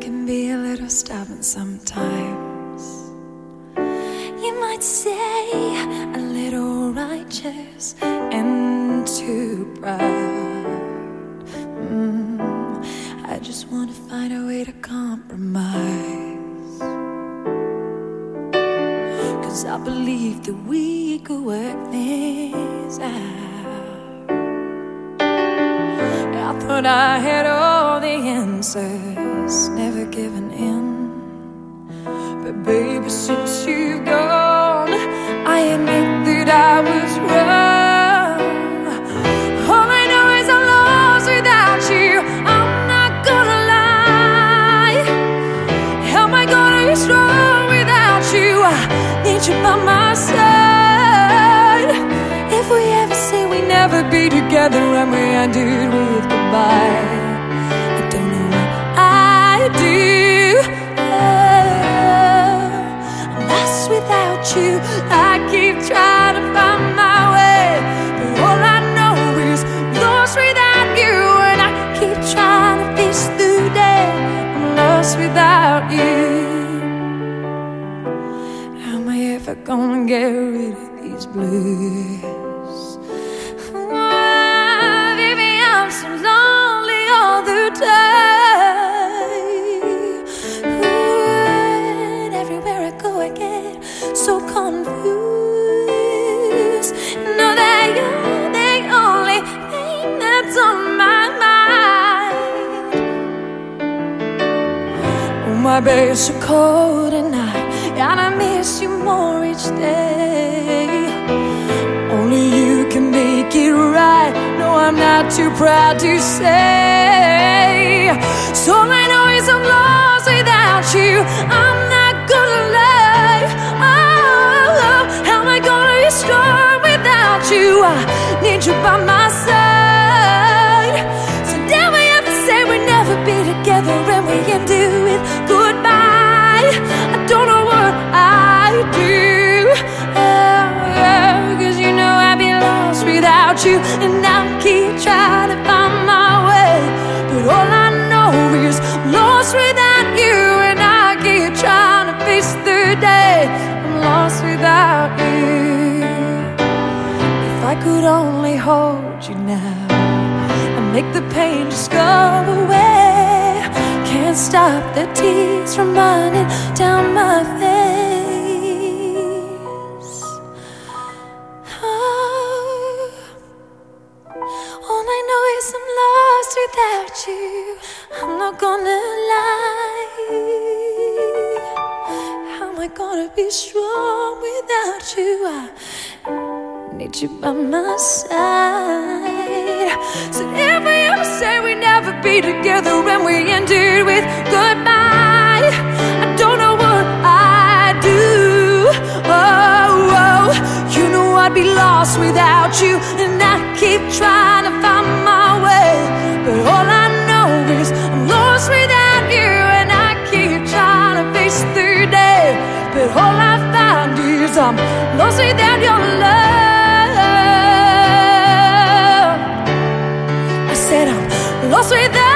Can be a little stubborn sometimes. You might say a little righteous and too proud. Mm, I just want to find a way to compromise. Cause I believe that we could work this out. I thought I had all the answers, never given in. But baby, since you've gone, I admit that I was wrong. All I know is I'm lost without you. I'm not gonna lie. How am I gonna be strong without you? I need you by my side. If we ever say we never be together and we end it with goodbye, Without you. How am I ever gonna get rid of these blues? My bed's so cold at night, and I miss you more each day. Only you can make it right. No, I'm not too proud to say. So I know I'm lost without you. I'm not gonna lie. Oh, how am I gonna be strong without you? I need you by my lost without you And I keep trying to face the day. I'm lost without you. If I could only hold you now And make the pain just go away. Can't stop the tears from running down my face. Oh, all I know is I'm lost without you. I'm not gonna gonna be strong without you? I need you by my side. So if ever say we never be together and we end it with goodbye, is I'm lost without your love. I said I'm lost without